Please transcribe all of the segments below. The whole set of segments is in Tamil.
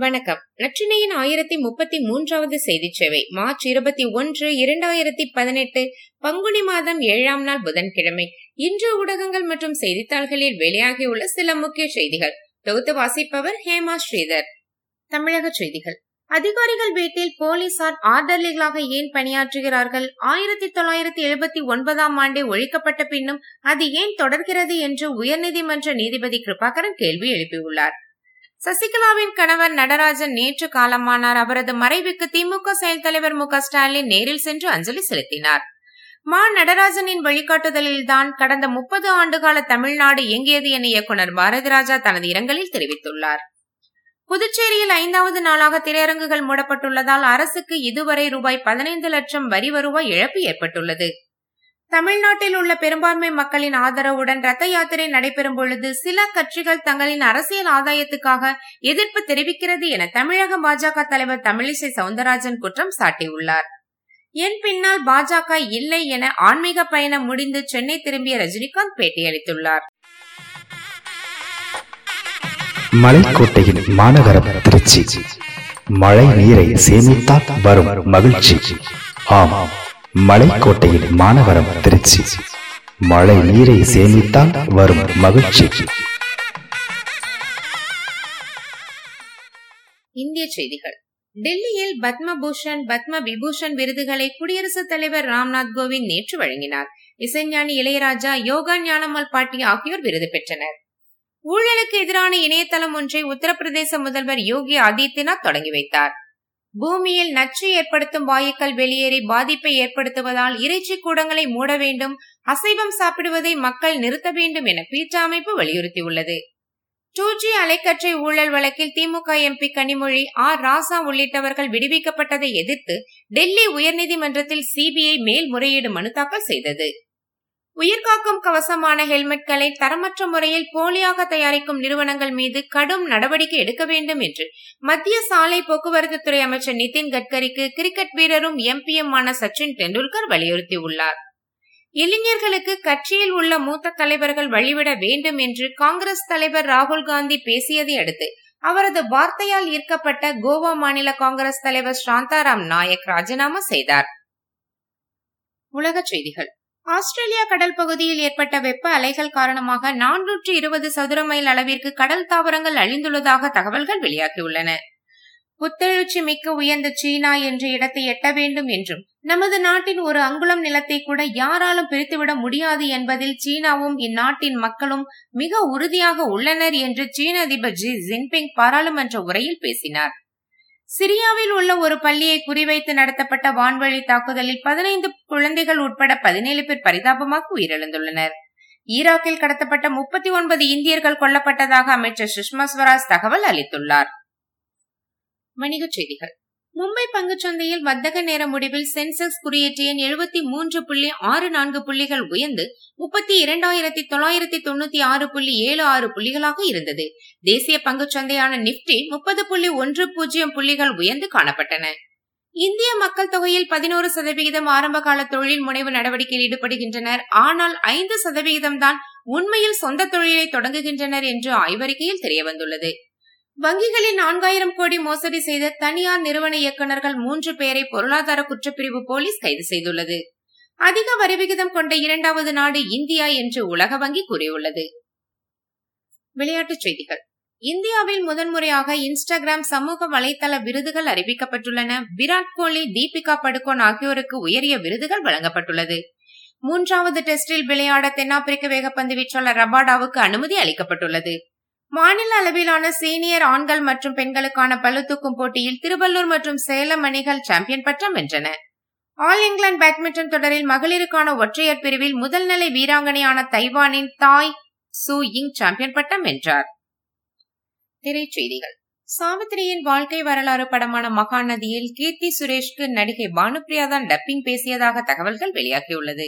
வணக்கம். நற்றினையின் ஆயிரத்தி முப்பத்தி மூன்றாவது செய்தி சேவை மார்ச் இருபத்தி ஒன்று இரண்டாயிரத்தி பதினெட்டு பங்குனி மாதம் ஏழாம் நாள் புதன்கிழமை. இன்று ஊடகங்கள் மற்றும் செய்தித்தாள்களில் வெளியாகியுள்ள சில முக்கிய செய்திகள். தொகுத்து வாசிப்பவர் ஹேமா ஸ்ரீதர். தமிழக செய்திகள். அதிகாரிகள் வீட்டில் போலீசார் ஆர்டர்லிகளாக ஏன் பணியாற்றுகிறார்கள்? ஆயிரத்தி தொள்ளாயிரத்தி எழுபத்தி ஒன்பதாம் ஆண்டே ஒழிக்கப்பட்ட பின்னும் அது ஏன் தொடர்கிறது என்று உயர்நீதிமன்ற நீதிபதி கிருபாகரன் கேள்வி எழுப்பியுள்ளார். சசிகலாவின் கணவர் நடராஜன் நேற்று காலமானார். அவரது மறைவுக்கு திமுக செயல் தலைவர் மு ஸ்டாலின் நேரில் சென்று அஞ்சலி செலுத்தினார். மா நடராஜனின் வழிகாட்டுதலில்தான் கடந்த முப்பது ஆண்டுகால தமிழ்நாடு இயங்கியது என இயக்குநர் பாரதிராஜா தனது இரங்கலில் தெரிவித்துள்ளார். புதுச்சேரியில் ஐந்தாவது நாளாக திரையரங்குகள் மூடப்பட்டுள்ளதால் அரசுக்கு இதுவரை ரூபாய் பதினைந்து லட்சம் வரி வருவாய் இழப்பு ஏற்பட்டுள்ளது. தமிழ்நாட்டில் உள்ள பெரும்பான்மை மக்களின் ஆதரவுடன் ரத்த யாத்திரை நடைபெறும் பொழுது சில கட்சிகள் தங்களின் அரசியல் ஆதாயத்துக்காக எதிர்ப்பு தெரிவிக்கிறது என தமிழக பாஜக தலைவர் தமிழிசை சவுந்தரராஜன் குற்றம் சாட்டியுள்ளார். என் பின்னால் பாஜக இல்லை என ஆன்மீக பயணம் முடிந்து சென்னை திரும்பிய ரஜினிகாந்த் பேட்டியளித்துள்ளார். மலைக்கோட்டையின் மாநகரம் திருச்சி. மழை நீரை சேமித்தால் வரும் மகிழ்ச்சி. ஆமாம் மலைக்கோட்டையில் மாணவரம் திருச்சி. மழை நீரை சேமித்தால் வரும் மகிழ்ச்சி. இந்திய செய்திகள். டெல்லியில் பத்மபூஷன் பத்ம விபூஷன் விருதுகளை குடியரசுத் தலைவர் ராம்நாத் கோவிந்த் நேற்று வழங்கினார். இசைஞானி இளையராஜா யோகா ஞானம்மல் பாட்டி ஆகியோர் விருது பெற்றனர். ஊழலுக்கு எதிரான இணையதளம் ஒன்றை உத்தரப்பிரதேச முதல்வர் யோகி ஆதித்யநாத் தொடங்கி வைத்தார். பூமியில் நச்சு ஏற்படுத்தும் வாயுக்கள் வெளியேறி பாதிப்பை ஏற்படுத்துவதால் இறைச்சி கூடங்களை மூட வேண்டும் அசைவம் சாப்பிடுவதை மக்கள் நிறுத்த வேண்டும் என பீட்டா அமைப்பு வலியுறுத்தியுள்ளது. டூ ஜி அலைக்கற்றை ஊழல் வழக்கில் திமுக எம்பி கனிமொழி ஆர் ராசா உள்ளிட்டவர்கள் விடுவிக்கப்பட்டதை எதிர்த்து டெல்லி உயர்நீதிமன்றத்தில் சிபிஐ மேல்முறையீடு மனு தாக்கல் செய்தது. உயிர்காக்கும் கவசமான ஹெல்மெட்களை தரமற்ற முறையில் போலியாக தயாரிக்கும் நிறுவனங்கள் மீது கடும் நடவடிக்கை எடுக்க வேண்டும் என்று மத்திய சாலை போக்குவரத்து துறை அமைச்சர் நிதின் கட்கரிக்கு கிரிக்கெட் வீரரும் எம்பியுமான சச்சின் டெண்டுல்கர் வலியுறுத்தியுள்ளார். இளைஞர்களுக்கு கட்சியில் உள்ள மூத்த தலைவர்கள் வழிவிட வேண்டும் என்று காங்கிரஸ் தலைவர் ராகுல் காந்தி பேசியதை அடுத்து அவரது வார்த்தையால் ஈர்க்கப்பட்ட கோவா மாநில காங்கிரஸ் தலைவர் சாந்தாராம் நாயக் ராஜினாமா செய்தார். உலகச் செய்திகள். ஆஸ்திரேலியா கடல் பகுதியில் ஏற்பட்ட வெப்ப அலைகள் காரணமாக நானூற்று இருபது சதுர மைல் அளவிற்கு கடல் தாவரங்கள் அழிந்துள்ளதாக தகவல்கள் வெளியாகியுள்ளன. புத்தெழுச்சி மிக்க உயர்ந்த சீனா என்ற இடத்தை எட்ட வேண்டும் என்றும் நமது நாட்டின் ஒரு அங்குளம் நிலத்தை கூட யாராலும் பிரித்துவிட முடியாது என்பதில் சீனாவும் இந்நாட்டின் மக்களும் மிக உறுதியாக உள்ளனர் என்று சீன அதிபர் ஜி ஜின்பிங் பாராளுமன்ற உரையில் பேசினார். சிரியாவில் உள்ள ஒரு பள்ளியை குறிவைத்து நடத்தப்பட்ட வான்வழி தாக்குதலில் பதினைந்து குழந்தைகள் உட்பட பதினேழு பேர் பரிதாபமாக உயிரிழந்துள்ளனர். ஈராக்கில் கடத்தப்பட்ட முப்பத்தி ஒன்பது இந்தியர்கள் கொல்லப்பட்டதாக அமைச்சர் சுஷ்மா ஸ்வராஜ் தகவல் அளித்துள்ளார். வணிகச் செய்திகள். மும்பை பங்குச்சந்தையில் வர்த்தக நேர முடிவில் சென்செக்ஸ் குறியீட்டு எண் எழுபத்தி மூன்று புள்ளி ஆறு நான்கு புள்ளிகள் உயர்ந்து முப்பத்தி இரண்டாயிரத்தி தொள்ளாயிரத்தி தொண்ணூத்தி ஆறு புள்ளி ஏழு ஆறு புள்ளிகளாக இருந்தது. தேசிய பங்குச்சந்தையான நிப்டி முப்பது புள்ளி ஒன்று பூஜ்ஜியம் புள்ளிகள் உயர்ந்து காணப்பட்டன. இந்திய மக்கள் தொகையில் பதினோரு சதவிகிதம் ஆரம்பகால தொழில் முனைவு நடவடிக்கையில் ஈடுபடுகின்றனர். ஆனால் ஐந்து சதவிகிதம் தான் உண்மையில் சொந்த தொழிலை தொடங்குகின்றனர் என்று ஆய்வறிக்கையில் தெரியவந்துள்ளது. வங்கிகளில் நான்காயிரம் கோடி மோசடி செய்த தனியார் நிறுவன இயக்குநர்கள் மூன்று பேரை பொருளாதார குற்றப்பிரிவு போலீஸ் கைது செய்துள்ளது. அதிக வரி விகிதம் கொண்ட இரண்டாவது நாடு இந்தியா என்று உலக வங்கி கூறியுள்ளது. விளையாட்டுச் செய்திகள். இந்தியாவில் முதன்முறையாக இன்ஸ்டாகிராம் சமூக வலைதள விருதுகள் அறிவிக்கப்பட்டுள்ளன. விராட் கோலி தீபிகா படுகோன் ஆகியோருக்கு உயரிய விருதுகள் வழங்கப்பட்டுள்ளது. மூன்றாவது டெஸ்டில் விளையாட தென்னாப்பிரிக்க வேகப்பந்து வீச்சாளர் ரபாடாவுக்கு அனுமதி அளிக்கப்பட்டுள்ளது. மாநில அளவிலான சீனியர் ஆண்கள் மற்றும் பெண்களுக்கான பளுதூக்கும் போட்டியில் திருவள்ளூர் மற்றும் சேலம் அணிகள் சாம்பியன் பட்டம் வென்றன. ஆல் இங்கிலாந்து பேட்மிண்டன் தொடரில் மகளிருக்கான ஒற்றையர் பிரிவில் முதல் நிலை வீராங்கனையான தைவானின் தாய் சு இங் சாம்பியன் பட்டம் வென்றார். திரைச்செய்திகள். சாவித்திரியின் வாழ்க்கை வரலாறு படமான மகாநதியில் கீர்த்தி சுரேஷ்க்கு நடிகை பானுபிரியா தான் டப்பிங் பேசியதாக தகவல்கள் வெளியாகியுள்ளது.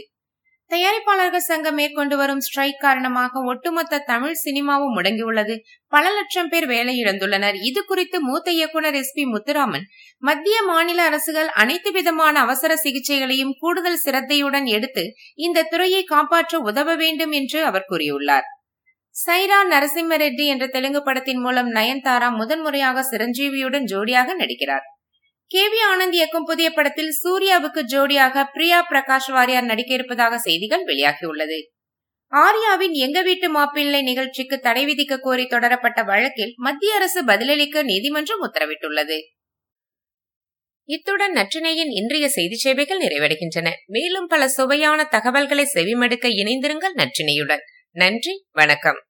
தயாரிப்பாளர்கள் சங்கம் மேற்கொண்டு வரும் ஸ்ட்ரைக் காரணமாக ஒட்டுமொத்த தமிழ் சினிமாவும் முடங்கியுள்ளது. பல லட்சம் பேர் வேலை இழந்துள்ளனர் இது குறித்து மூத்த இயக்குநர் எஸ் பி முத்துராமன் மத்திய மாநில அரசுகள் அனைத்து விதமான அவசர சிகிச்சைகளையும் கூடுதல் சிரத்தையுடன் எடுத்து இந்த துறையை காப்பாற்ற உதவ வேண்டும் என்று அவர் கூறியுள்ளார். சைரா நரசிம்ம ரெட்டி என்ற தெலுங்கு படத்தின் மூலம் நயன்தாரா முதன்முறையாக சிரஞ்சீவியுடன் ஜோடியாக நடிக்கிறார். கே வி ஆனந்த் இயக்கும் புதிய படத்தில் சூர்யாவுக்கு ஜோடியாக பிரியா பிரகாஷ் வாரியார் நடிக்க இருப்பதாக செய்திகள் வெளியாகியுள்ளது. ஆர்யாவின் எங்க வீட்டு மாப்பிள்ளை நிகழ்ச்சிக்கு தடை விதிக்க கோரி தொடரப்பட்ட வழக்கில் மத்திய அரசு பதிலளிக்க நீதிமன்றம் உத்தரவிட்டுள்ளது. இத்துடன் நற்றினையின் இன்றைய செய்தி சேவைகள் நிறைவடைகின்றன. மேலும் பல சுவையான தகவல்களை செவிமடுக்க இணைந்திருங்கள் நற்றினையுடன். நன்றி வணக்கம்.